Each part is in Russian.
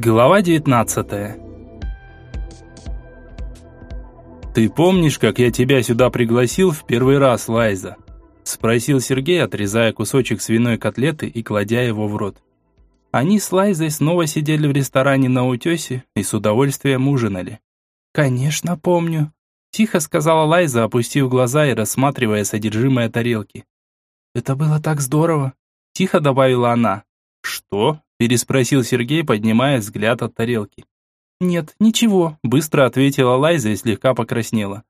Глава 19 «Ты помнишь, как я тебя сюда пригласил в первый раз, Лайза?» Спросил Сергей, отрезая кусочек свиной котлеты и кладя его в рот. Они с Лайзой снова сидели в ресторане на утесе и с удовольствием ужинали. «Конечно, помню», – тихо сказала Лайза, опустив глаза и рассматривая содержимое тарелки. «Это было так здорово», – тихо добавила она. «Что?» Переспросил Сергей, поднимая взгляд от тарелки. «Нет, ничего», – быстро ответила Лайза и слегка покраснела.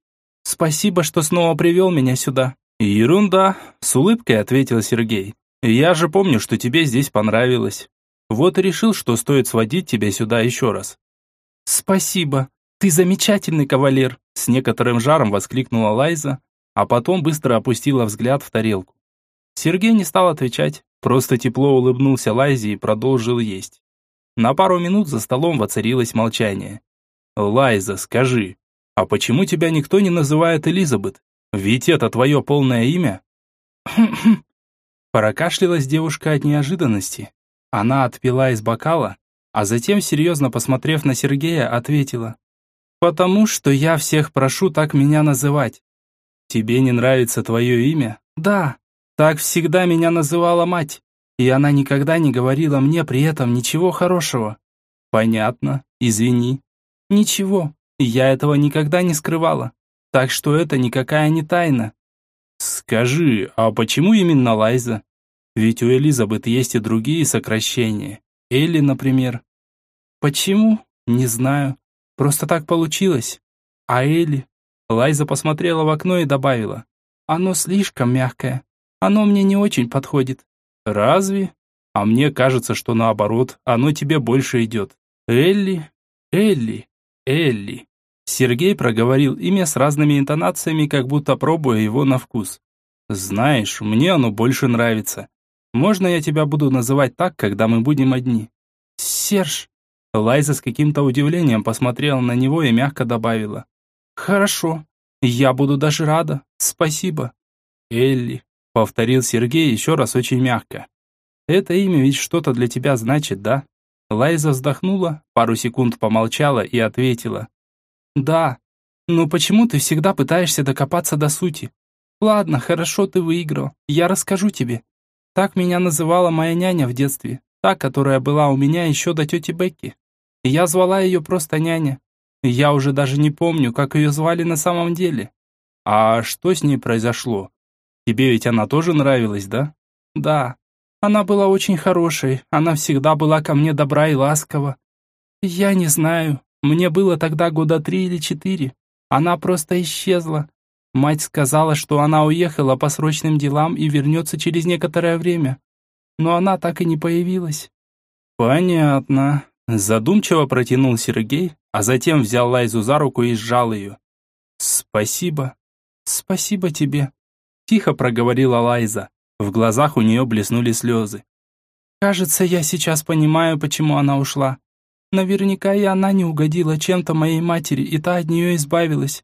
«Спасибо, что снова привел меня сюда». «Ерунда», – с улыбкой ответил Сергей. «Я же помню, что тебе здесь понравилось. Вот и решил, что стоит сводить тебя сюда еще раз». «Спасибо, ты замечательный кавалер», – с некоторым жаром воскликнула Лайза, а потом быстро опустила взгляд в тарелку. Сергей не стал отвечать, просто тепло улыбнулся Лайзе и продолжил есть. На пару минут за столом воцарилось молчание. «Лайза, скажи, а почему тебя никто не называет Элизабет? Ведь это твое полное имя?» Прокашлялась девушка от неожиданности. Она отпила из бокала, а затем, серьезно посмотрев на Сергея, ответила. «Потому что я всех прошу так меня называть». «Тебе не нравится твое имя?» «Да, так всегда меня называла мать, и она никогда не говорила мне при этом ничего хорошего. Понятно, извини. Ничего, я этого никогда не скрывала, так что это никакая не тайна. Скажи, а почему именно Лайза? Ведь у Элизабет есть и другие сокращения. Элли, например. Почему? Не знаю. Просто так получилось. А Элли? Лайза посмотрела в окно и добавила. Оно слишком мягкое. Оно мне не очень подходит». «Разве? А мне кажется, что наоборот, оно тебе больше идет. Элли, Элли, Элли». Сергей проговорил имя с разными интонациями, как будто пробуя его на вкус. «Знаешь, мне оно больше нравится. Можно я тебя буду называть так, когда мы будем одни?» «Серж». Лайза с каким-то удивлением посмотрела на него и мягко добавила. «Хорошо. Я буду даже рада. Спасибо». «Элли, Повторил Сергей еще раз очень мягко. «Это имя ведь что-то для тебя значит, да?» Лайза вздохнула, пару секунд помолчала и ответила. «Да, но почему ты всегда пытаешься докопаться до сути? Ладно, хорошо, ты выиграл, я расскажу тебе. Так меня называла моя няня в детстве, та, которая была у меня еще до тети Бекки. Я звала ее просто няня. Я уже даже не помню, как ее звали на самом деле. А что с ней произошло? Тебе ведь она тоже нравилась, да? Да. Она была очень хорошей, она всегда была ко мне добра и ласкова. Я не знаю, мне было тогда года три или четыре. Она просто исчезла. Мать сказала, что она уехала по срочным делам и вернется через некоторое время. Но она так и не появилась. Понятно. Задумчиво протянул Сергей, а затем взял Лайзу за руку и сжал ее. Спасибо. Спасибо тебе. Тихо проговорила Лайза. В глазах у нее блеснули слезы. «Кажется, я сейчас понимаю, почему она ушла. Наверняка и она не угодила чем-то моей матери, и та от нее избавилась.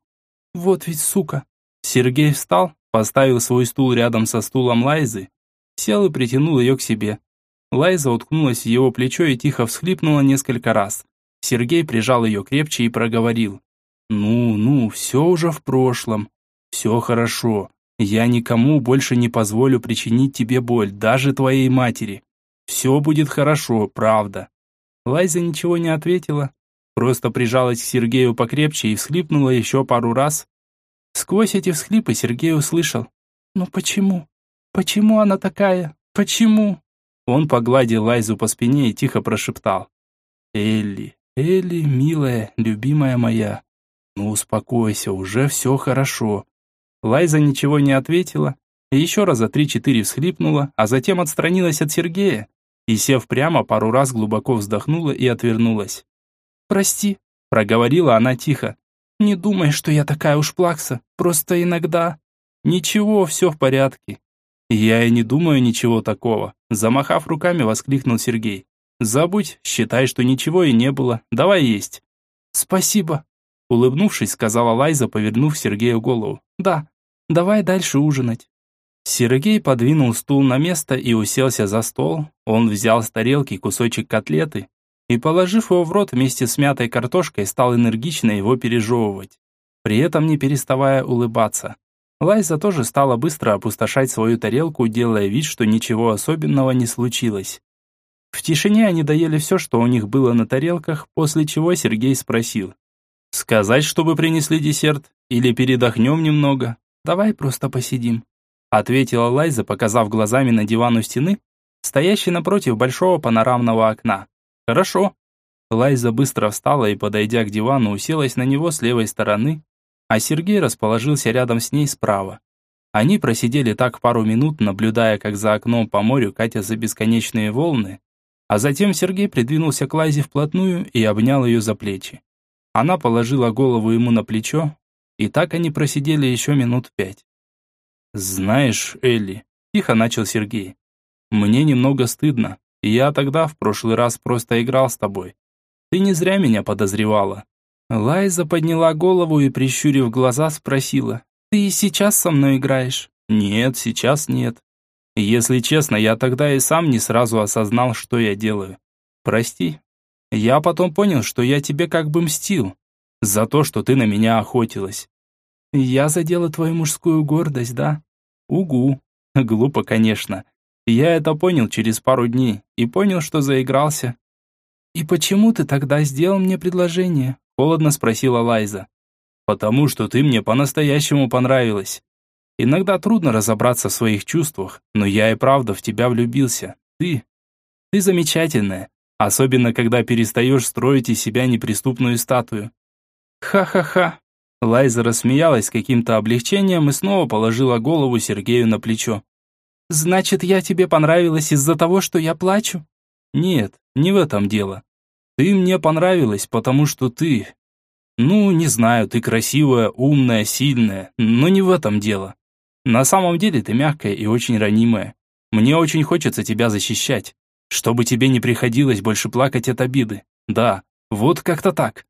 Вот ведь сука!» Сергей встал, поставил свой стул рядом со стулом Лайзы, сел и притянул ее к себе. Лайза уткнулась в его плечо и тихо всхлипнула несколько раз. Сергей прижал ее крепче и проговорил. «Ну, ну, все уже в прошлом. Все хорошо. Я никому больше не позволю причинить тебе боль, даже твоей матери. Все будет хорошо, правда». Лайза ничего не ответила, просто прижалась к Сергею покрепче и всхлипнула еще пару раз. Сквозь эти всхлипы Сергей услышал. «Ну почему? Почему она такая? Почему?» Он погладил Лайзу по спине и тихо прошептал. «Элли, Элли, милая, любимая моя, ну успокойся, уже все хорошо. Лайза ничего не ответила, еще раза три-четыре всхлипнула, а затем отстранилась от Сергея и, сев прямо, пару раз глубоко вздохнула и отвернулась. «Прости», — проговорила она тихо. «Не думай, что я такая уж плакса, просто иногда...» «Ничего, все в порядке». «Я и не думаю ничего такого», — замахав руками, воскликнул Сергей. «Забудь, считай, что ничего и не было, давай есть». «Спасибо», — улыбнувшись, сказала Лайза, повернув Сергею голову. «Да, Давай дальше ужинать». Сергей подвинул стул на место и уселся за стол. Он взял с тарелки кусочек котлеты, и, положив его в рот вместе с мятой картошкой, стал энергично его пережевывать, при этом не переставая улыбаться. Лайза тоже стала быстро опустошать свою тарелку, делая вид, что ничего особенного не случилось. В тишине они доели все, что у них было на тарелках, после чего Сергей спросил. «Сказать, чтобы принесли десерт? Или передохнем немного? Давай просто посидим», ответила Лайза, показав глазами на диван у стены, стоящий напротив большого панорамного окна. «Хорошо». Лайза быстро встала и, подойдя к дивану, уселась на него с левой стороны, а Сергей расположился рядом с ней справа. Они просидели так пару минут, наблюдая, как за окном по морю катятся бесконечные волны, а затем Сергей придвинулся к Лайзе вплотную и обнял ее за плечи. Она положила голову ему на плечо, и так они просидели еще минут пять. «Знаешь, Элли», – тихо начал Сергей, – «мне немного стыдно. Я тогда в прошлый раз просто играл с тобой. Ты не зря меня подозревала. Лайза подняла голову и, прищурив глаза, спросила. «Ты сейчас со мной играешь?» «Нет, сейчас нет. Если честно, я тогда и сам не сразу осознал, что я делаю. Прости. Я потом понял, что я тебе как бы мстил. За то, что ты на меня охотилась. Я задела твою мужскую гордость, да? Угу. Глупо, конечно. Я это понял через пару дней и понял, что заигрался. И почему ты тогда сделал мне предложение? Холодно спросила Лайза. «Потому что ты мне по-настоящему понравилась. Иногда трудно разобраться в своих чувствах, но я и правда в тебя влюбился. Ты... Ты замечательная, особенно когда перестаешь строить из себя неприступную статую». «Ха-ха-ха!» Лайза рассмеялась с каким-то облегчением и снова положила голову Сергею на плечо. «Значит, я тебе понравилась из-за того, что я плачу?» «Нет, не в этом дело. Ты мне понравилась, потому что ты... Ну, не знаю, ты красивая, умная, сильная, но не в этом дело. На самом деле ты мягкая и очень ранимая. Мне очень хочется тебя защищать, чтобы тебе не приходилось больше плакать от обиды. Да, вот как-то так.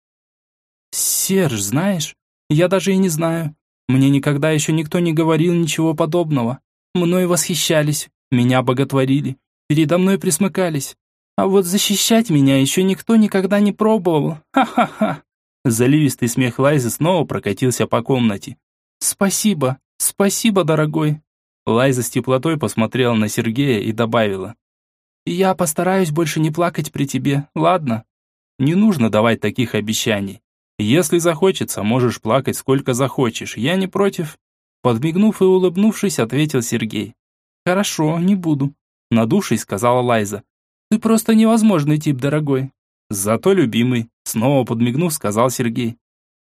Серж, знаешь, я даже и не знаю. Мне никогда еще никто не говорил ничего подобного. Мной восхищались, меня боготворили, передо мной присмыкались. А вот защищать меня еще никто никогда не пробовал. Ха-ха-ха. Заливистый смех Лайзы снова прокатился по комнате. Спасибо, спасибо, дорогой. Лайза с теплотой посмотрела на Сергея и добавила. «Я постараюсь больше не плакать при тебе, ладно?» «Не нужно давать таких обещаний. Если захочется, можешь плакать сколько захочешь, я не против». Подмигнув и улыбнувшись, ответил Сергей. «Хорошо, не буду», надувшись, сказала Лайза. Ты просто невозможный тип, дорогой. Зато любимый, снова подмигнув, сказал Сергей.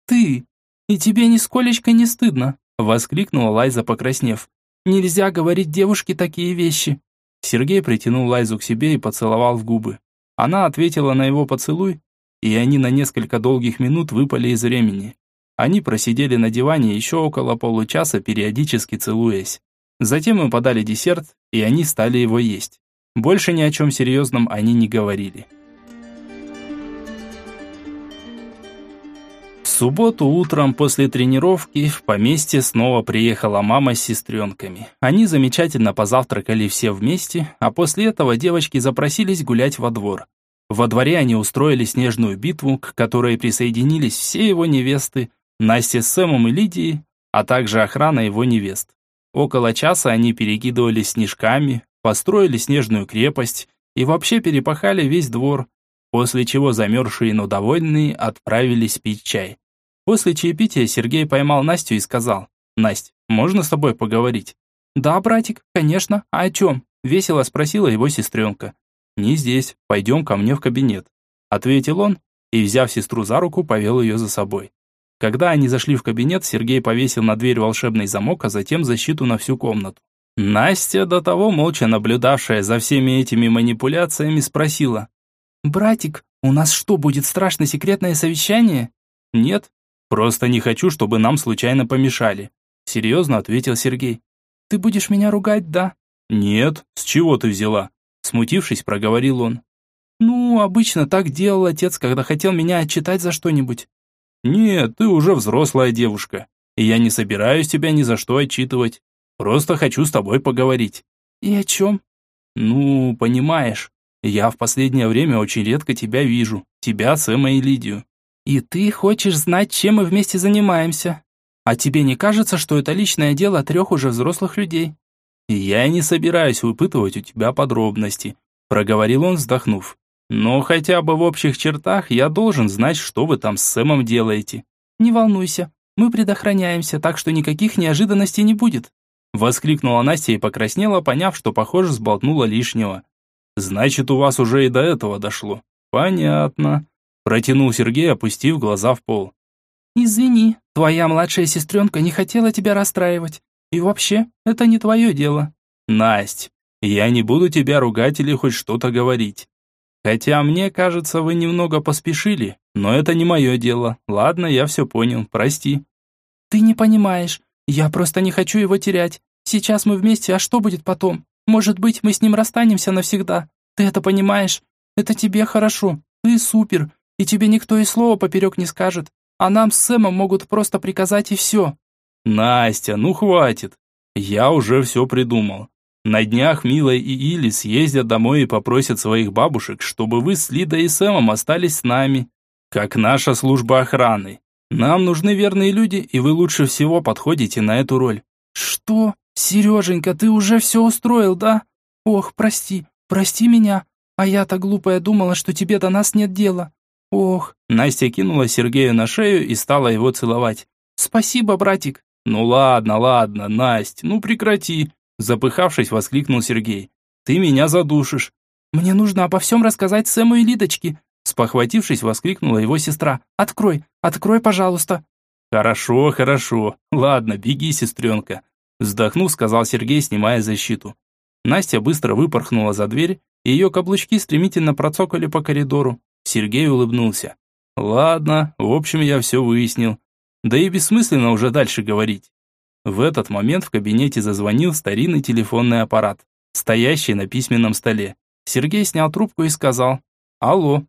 Ты! И тебе нисколечко не стыдно, воскликнула Лайза, покраснев. Нельзя говорить девушке такие вещи. Сергей притянул Лайзу к себе и поцеловал в губы. Она ответила на его поцелуй, и они на несколько долгих минут выпали из времени. Они просидели на диване еще около получаса, периодически целуясь. Затем им подали десерт, и они стали его есть. Больше ни о чем серьезном они не говорили. В субботу утром после тренировки в поместье снова приехала мама с сестренками. Они замечательно позавтракали все вместе, а после этого девочки запросились гулять во двор. Во дворе они устроили снежную битву, к которой присоединились все его невесты, Настя с Сэмом и Лидией, а также охрана его невест. Около часа они перекидывались снежками, построили снежную крепость и вообще перепахали весь двор, после чего замерзшие, но довольные отправились пить чай. После чаепития Сергей поймал Настю и сказал, «Насть, можно с тобой поговорить?» «Да, братик, конечно. А о чем?» – весело спросила его сестренка. «Не здесь. Пойдем ко мне в кабинет», – ответил он и, взяв сестру за руку, повел ее за собой. Когда они зашли в кабинет, Сергей повесил на дверь волшебный замок, а затем защиту на всю комнату. Настя, до того молча наблюдавшая за всеми этими манипуляциями, спросила. «Братик, у нас что, будет страшно секретное совещание?» «Нет, просто не хочу, чтобы нам случайно помешали», серьезно ответил Сергей. «Ты будешь меня ругать, да?» «Нет, с чего ты взяла?» Смутившись, проговорил он. «Ну, обычно так делал отец, когда хотел меня отчитать за что-нибудь». «Нет, ты уже взрослая девушка, и я не собираюсь тебя ни за что отчитывать. Просто хочу с тобой поговорить». «И о чем?» «Ну, понимаешь, Я в последнее время очень редко тебя вижу. Тебя, Сэма и Лидию. И ты хочешь знать, чем мы вместе занимаемся? А тебе не кажется, что это личное дело трех уже взрослых людей? Я не собираюсь выпытывать у тебя подробности, проговорил он, вздохнув. Но хотя бы в общих чертах я должен знать, что вы там с Сэмом делаете. Не волнуйся, мы предохраняемся, так что никаких неожиданностей не будет. Воскликнула Настя и покраснела, поняв, что, похоже, сболтнула лишнего. «Значит, у вас уже и до этого дошло». «Понятно», – протянул Сергей, опустив глаза в пол. «Извини, твоя младшая сестренка не хотела тебя расстраивать. И вообще, это не твое дело». «Насть, я не буду тебя ругать или хоть что-то говорить. Хотя мне кажется, вы немного поспешили, но это не мое дело. Ладно, я все понял, прости». «Ты не понимаешь. Я просто не хочу его терять. Сейчас мы вместе, а что будет потом? Может быть, мы с ним расстанемся навсегда. Ты это понимаешь? Это тебе хорошо. Ты супер. И тебе никто и слова поперек не скажет. А нам с Сэмом могут просто приказать и все. Настя, ну хватит. Я уже все придумал. На днях Мила и Или съездят домой и попросят своих бабушек, чтобы вы с Лидой и Сэмом остались с нами. Как наша служба охраны. Нам нужны верные люди, и вы лучше всего подходите на эту роль». «Что? Сереженька, ты уже все устроил, да? Ох, прости, прости меня. А я-то глупая думала, что тебе до нас нет дела. Ох». Настя кинула Сергею на шею и стала его целовать. «Спасибо, братик». «Ну ладно, ладно, Настя, ну прекрати», запыхавшись, воскликнул Сергей. «Ты меня задушишь». «Мне нужно обо всем рассказать Сэму и Лидочке. Спохватившись, воскликнула его сестра. «Открой! Открой, пожалуйста!» «Хорошо, хорошо. Ладно, беги, сестренка!» Вздохнув, сказал Сергей, снимая защиту. Настя быстро выпорхнула за дверь, и ее каблучки стремительно процокали по коридору. Сергей улыбнулся. «Ладно, в общем, я все выяснил. Да и бессмысленно уже дальше говорить». В этот момент в кабинете зазвонил старинный телефонный аппарат, стоящий на письменном столе. Сергей снял трубку и сказал «Алло».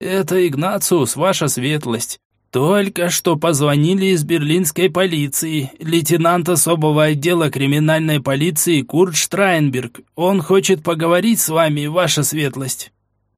«Это Игнациус, ваша светлость. Только что позвонили из берлинской полиции. Лейтенант особого отдела криминальной полиции Курт Штрайнберг. Он хочет поговорить с вами, ваша светлость».